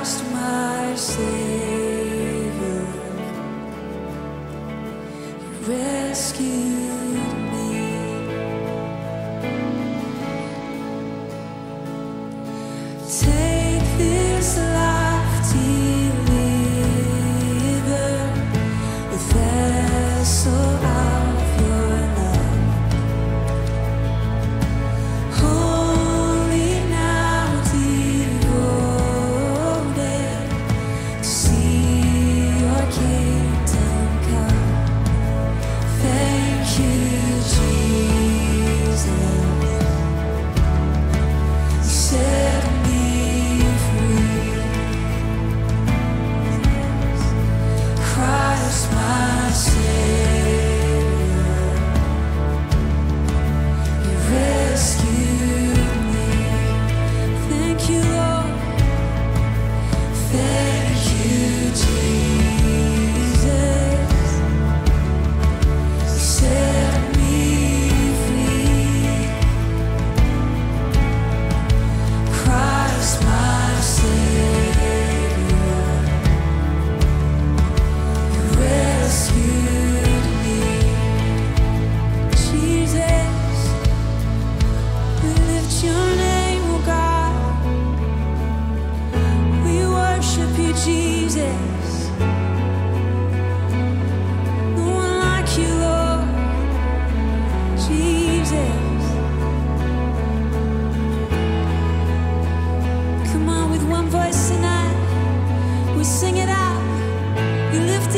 Christ my Savior, you rescued me. Thank you, Jesus.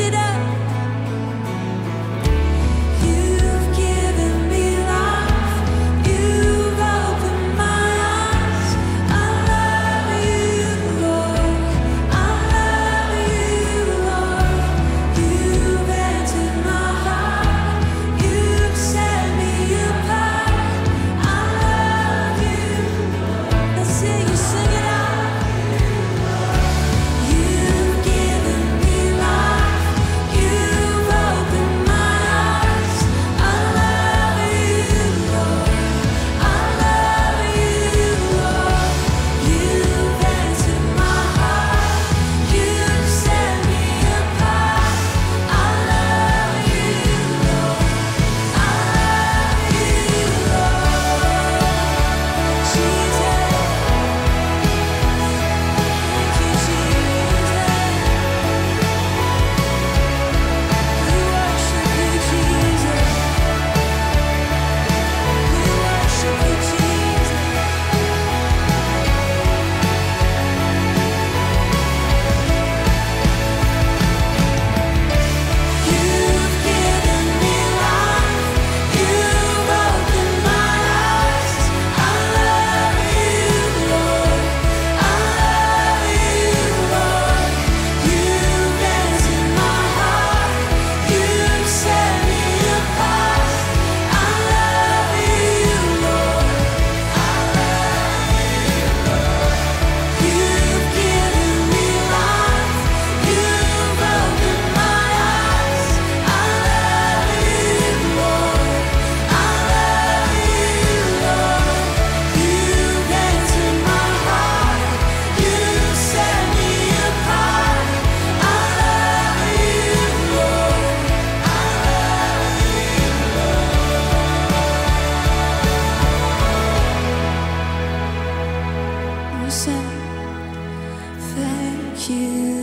it up.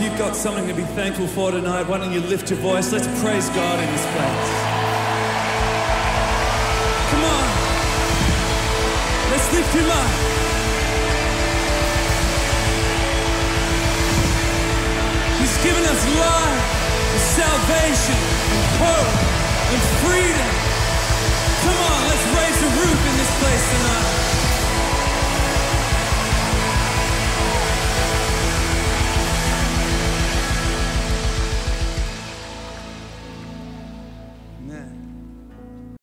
if you've got something to be thankful for tonight, why don't you lift your voice? Let's praise God in this place. Come on. Let's lift him up. He's given us life and salvation and hope and freedom. Come on, let's raise the roof in this place tonight.